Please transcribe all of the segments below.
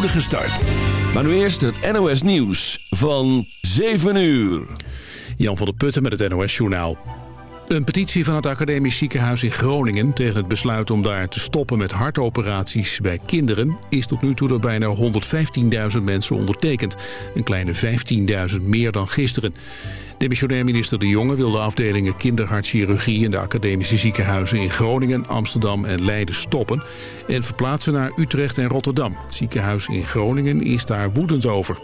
start. Maar nu eerst het NOS Nieuws van 7 uur. Jan van der Putten met het NOS Journaal. Een petitie van het Academisch Ziekenhuis in Groningen... tegen het besluit om daar te stoppen met hartoperaties bij kinderen... is tot nu toe door bijna 115.000 mensen ondertekend. Een kleine 15.000 meer dan gisteren. Demissionair minister De Jonge wil de afdelingen kinderhartchirurgie... in de academische ziekenhuizen in Groningen, Amsterdam en Leiden stoppen... en verplaatsen naar Utrecht en Rotterdam. Het ziekenhuis in Groningen is daar woedend over.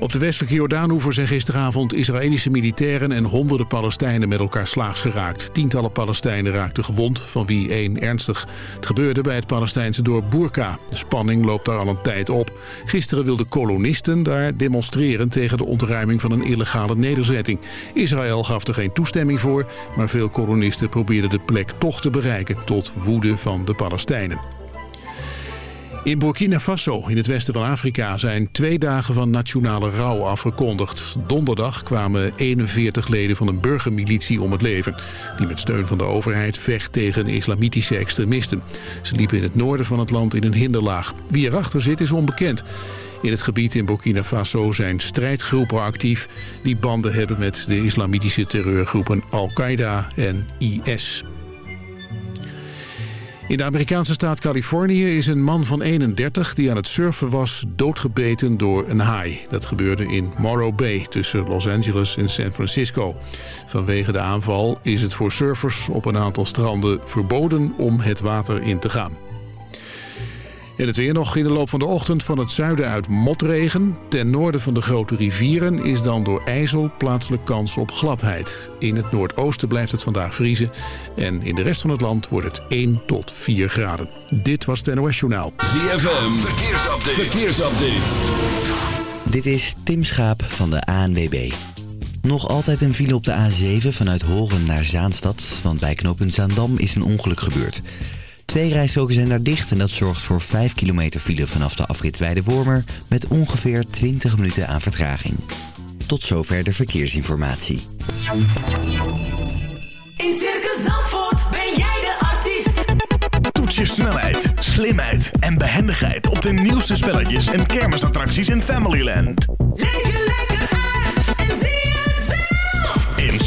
Op de westelijke Jordaanoever zijn gisteravond Israëlische militairen en honderden Palestijnen met elkaar slaags geraakt. Tientallen Palestijnen raakten gewond, van wie één ernstig. Het gebeurde bij het Palestijnse dorp Burka. De spanning loopt daar al een tijd op. Gisteren wilden kolonisten daar demonstreren tegen de ontruiming van een illegale nederzetting. Israël gaf er geen toestemming voor, maar veel kolonisten probeerden de plek toch te bereiken tot woede van de Palestijnen. In Burkina Faso, in het westen van Afrika, zijn twee dagen van nationale rouw afgekondigd. Donderdag kwamen 41 leden van een burgermilitie om het leven... die met steun van de overheid vecht tegen islamitische extremisten. Ze liepen in het noorden van het land in een hinderlaag. Wie erachter zit is onbekend. In het gebied in Burkina Faso zijn strijdgroepen actief... die banden hebben met de islamitische terreurgroepen Al-Qaeda en IS. In de Amerikaanse staat Californië is een man van 31 die aan het surfen was doodgebeten door een haai. Dat gebeurde in Morro Bay tussen Los Angeles en San Francisco. Vanwege de aanval is het voor surfers op een aantal stranden verboden om het water in te gaan. En het weer nog in de loop van de ochtend van het zuiden uit motregen. Ten noorden van de grote rivieren is dan door ijzel plaatselijk kans op gladheid. In het noordoosten blijft het vandaag vriezen. En in de rest van het land wordt het 1 tot 4 graden. Dit was het NOS Journaal. ZFM, verkeersupdate. verkeersupdate. Dit is Tim Schaap van de ANWB. Nog altijd een file op de A7 vanuit Horen naar Zaanstad. Want bij knooppunt Zaandam is een ongeluk gebeurd. Twee rijstroken zijn daar dicht en dat zorgt voor 5 kilometer file vanaf de afrit Weide-Wormer... met ongeveer 20 minuten aan vertraging. Tot zover de verkeersinformatie. In Circus Zandvoort ben jij de artiest. Toets je snelheid, slimheid en behendigheid op de nieuwste spelletjes en kermisattracties in Familyland. Leef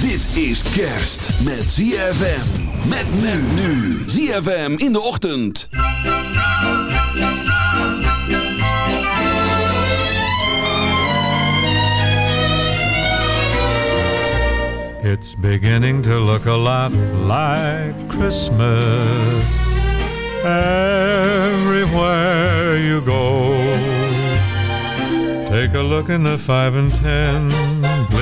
Dit is kerst met ZFM. Met men nu. ZFM in de ochtend. It's beginning to look a lot like Christmas everywhere you go. Take a look in the five and ten,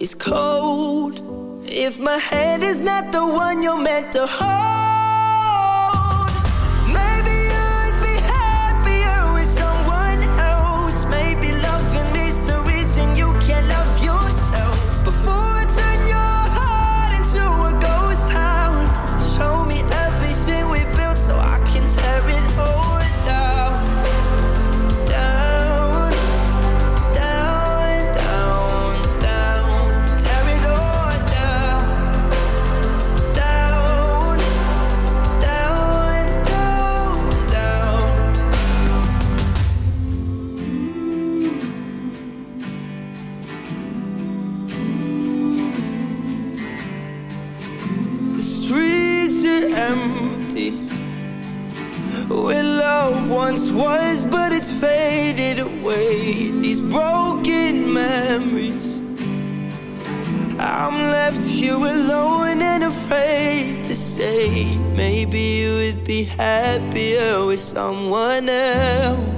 Is cold if my head is not the one you're meant to hold. broken memories. I'm left here alone and afraid to say. Maybe you would be happier with someone else.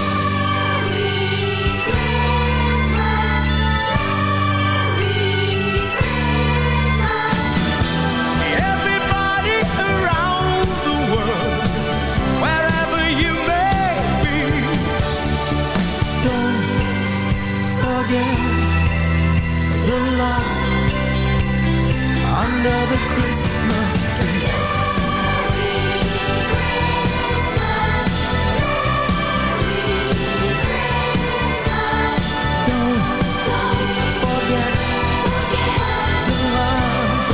Christmas tree. Forget the love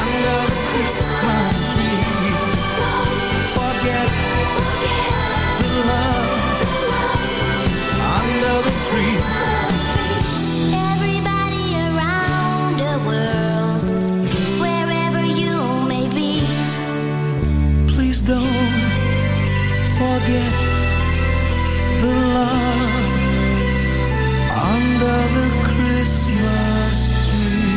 under the Christmas tree. Forget the love forget the love under the Christmas tree.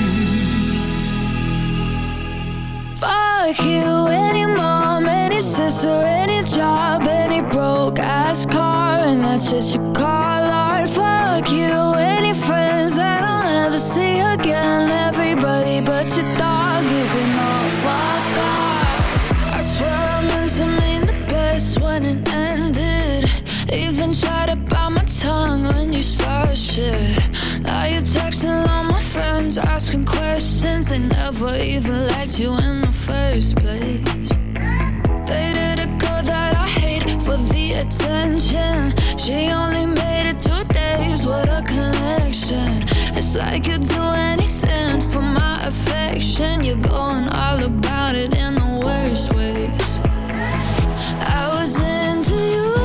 Fuck you, any mom, any sister, any job, any broke ass car, and that's just you the when it ended. Even tried to bite my tongue when you started shit. Now you're texting all my friends, asking questions. They never even liked you in the first place. Dated a girl that I hate for the attention. She only made it two days, what a connection. It's like you'd do anything for my affection. You're going all about it in the worst ways. Into you,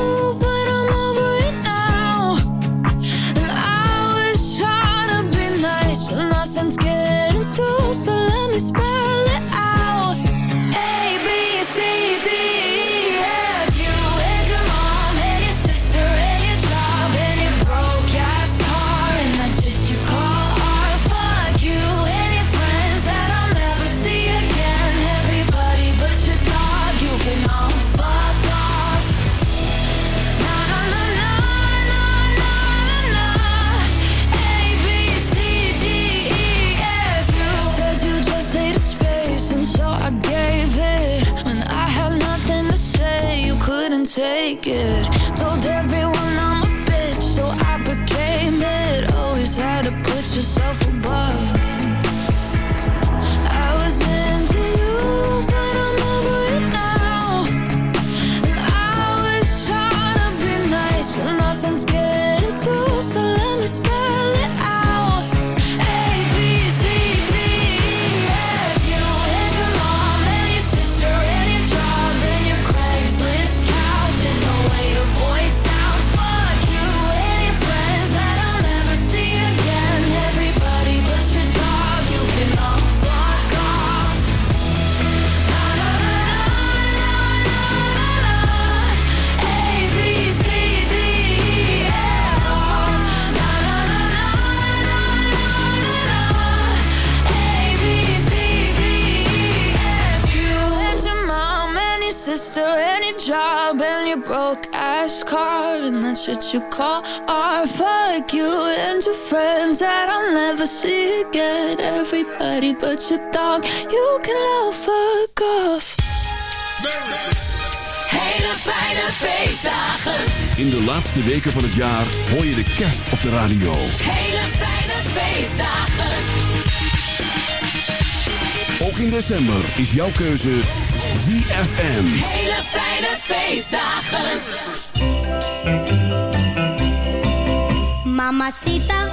should you call or fuck you and your friends that I'll never see again? Everybody but your dog, you can all fuck off. Hele fijne feestdagen. In de laatste weken van het jaar hoor je de kerst op de radio. Hele fijne feestdagen. Ook in december is jouw keuze ZFM. Hele fijne feestdagen. Mamacita.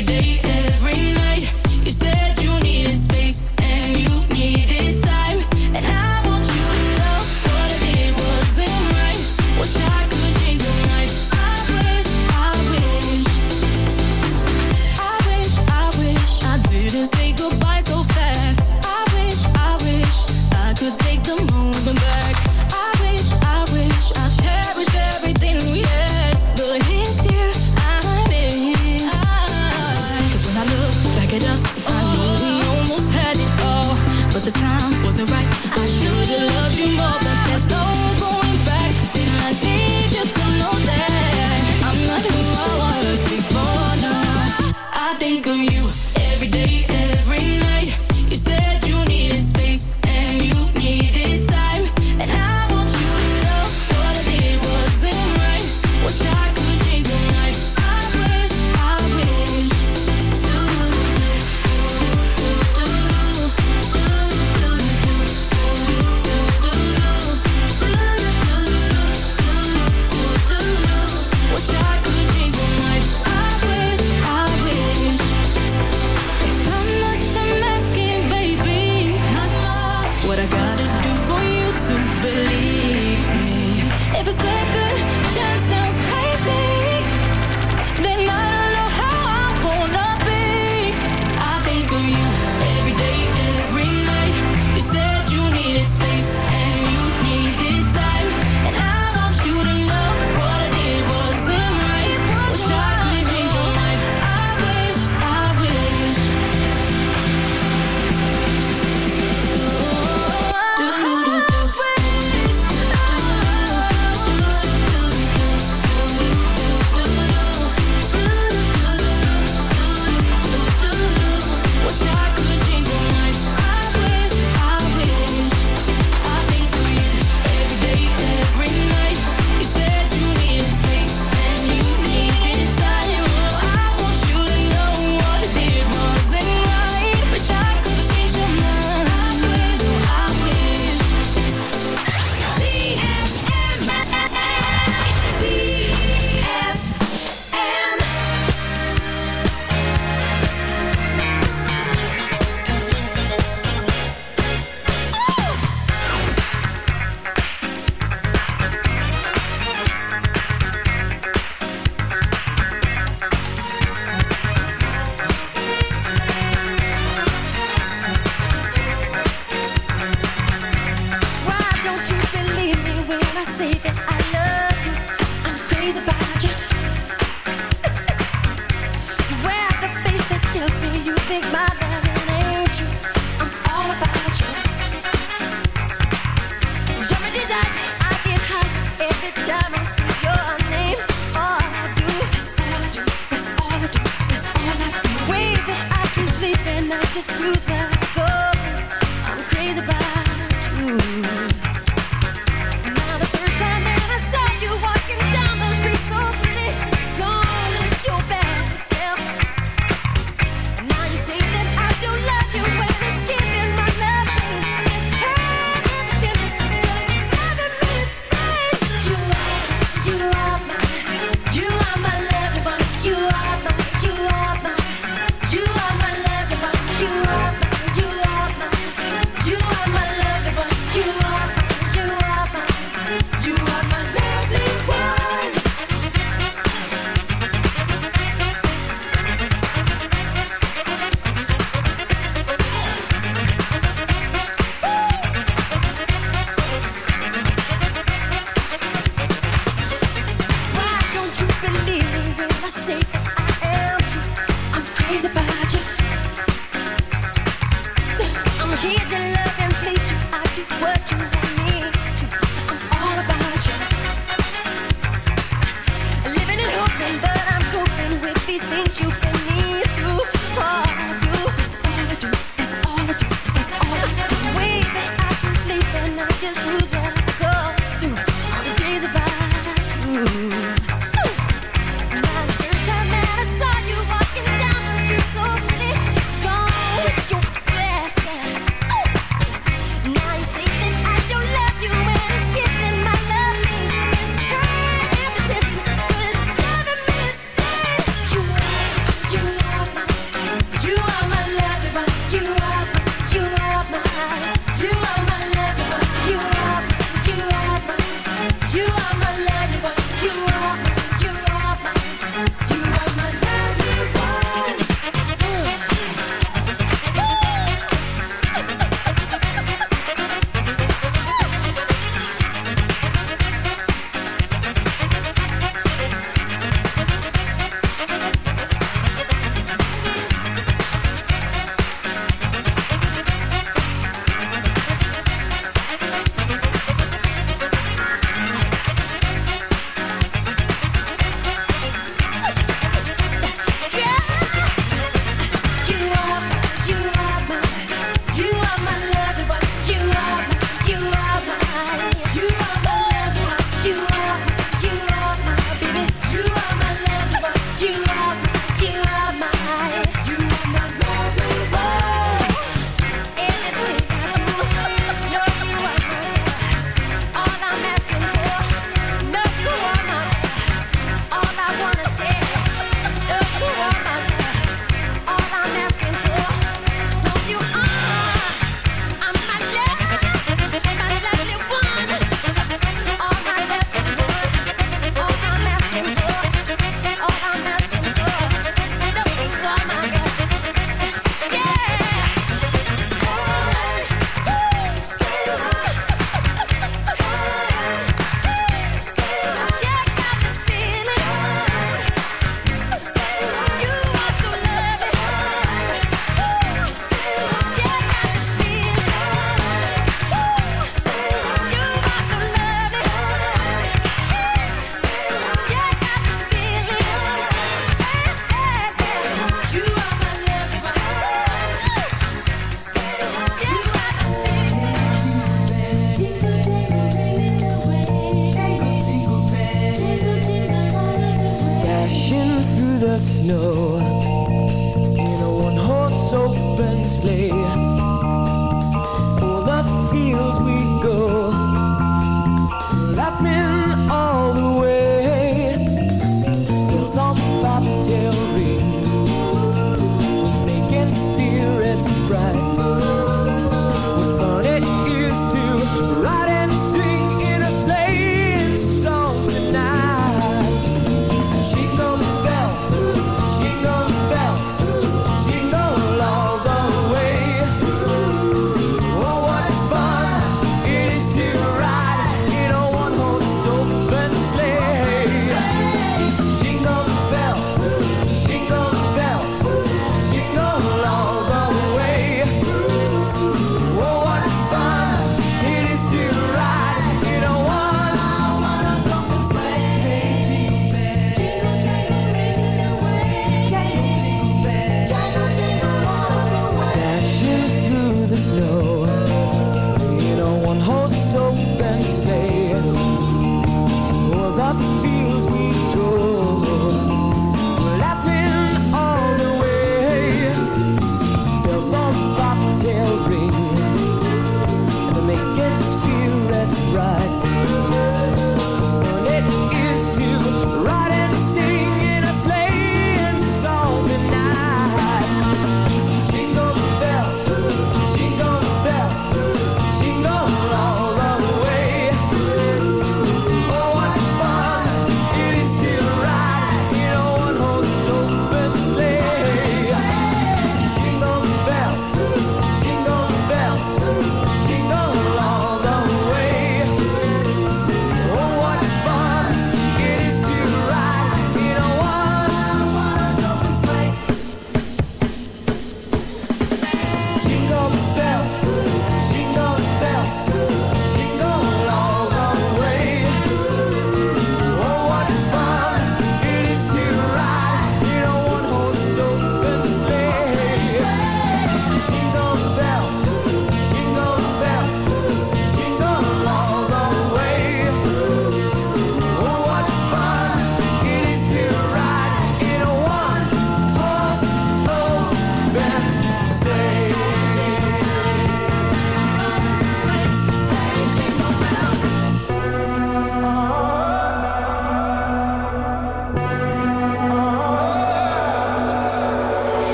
every day.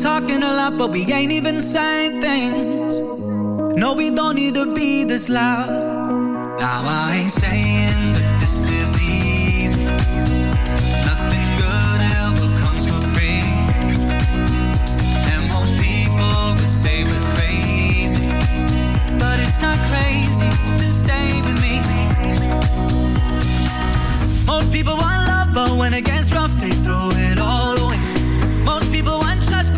talking a lot, but we ain't even saying things. No, we don't need to be this loud. Now I ain't saying that this is easy. Nothing good ever comes for free. And most people would say we're crazy. But it's not crazy to stay with me. Most people want love, but when it gets rough, they throw it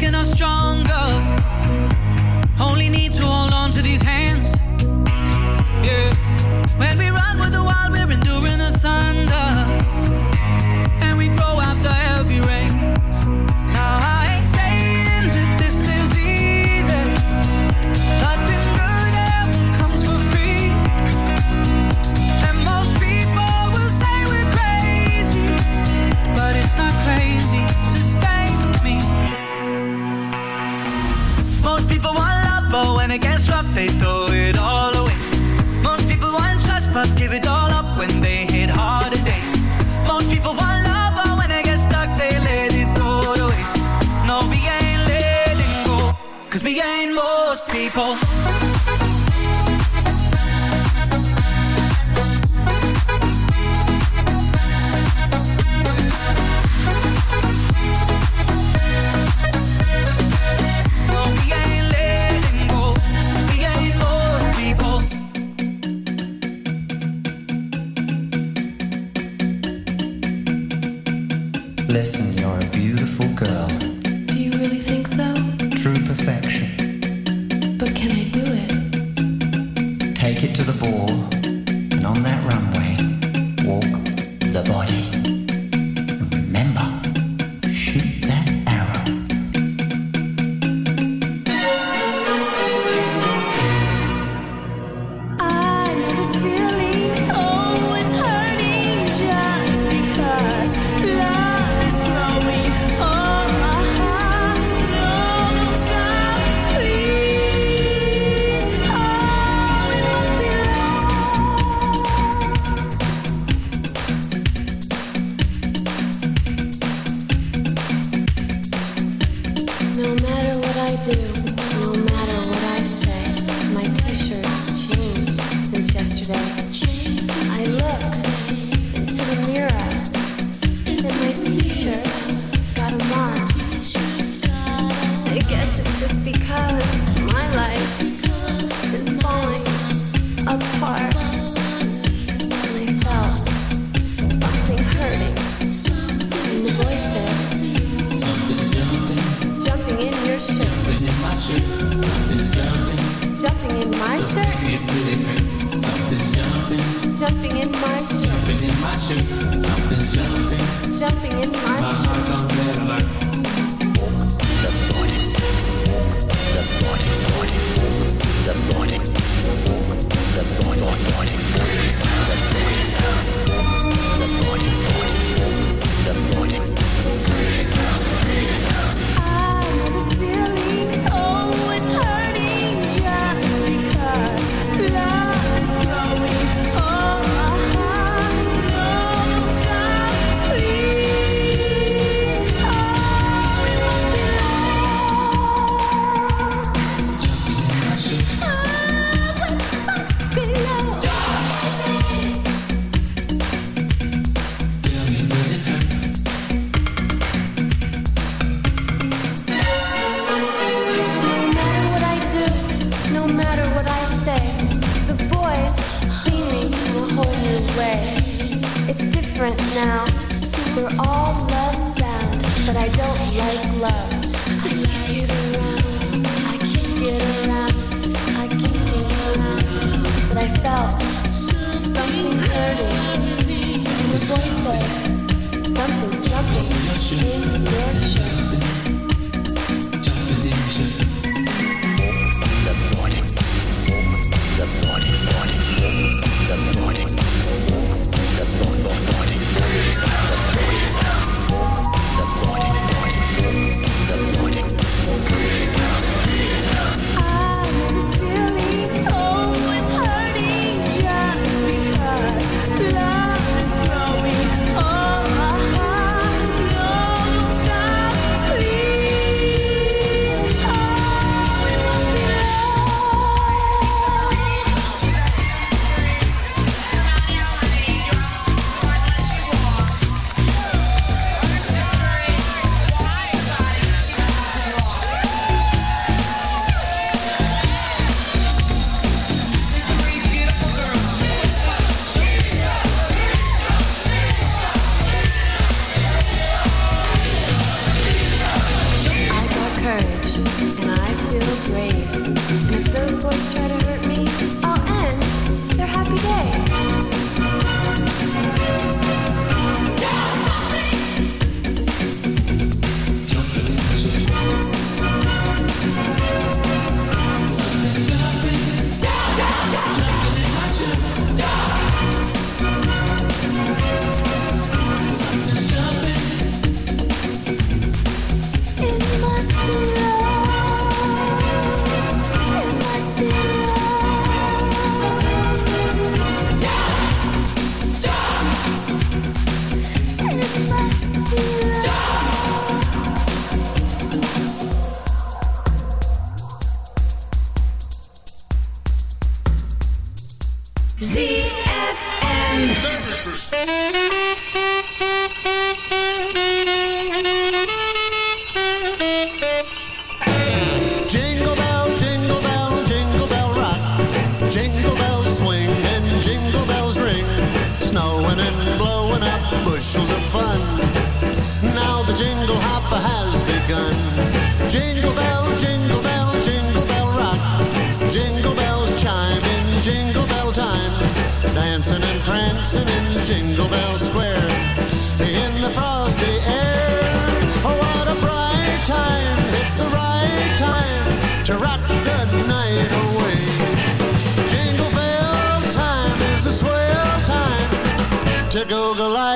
making us stronger. Only need to hold.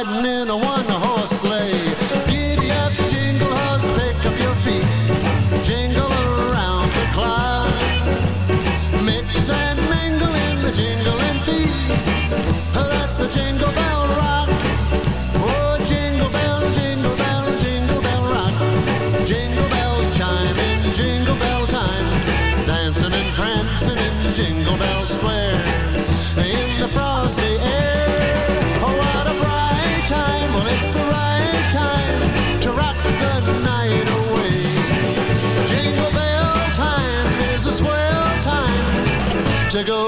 riding in a one-horse sleigh. Giddy up, jingle horse, pick up your feet. Jingle around the clock. Mix and mingle in the jingling feet. That's the jingle bell ride.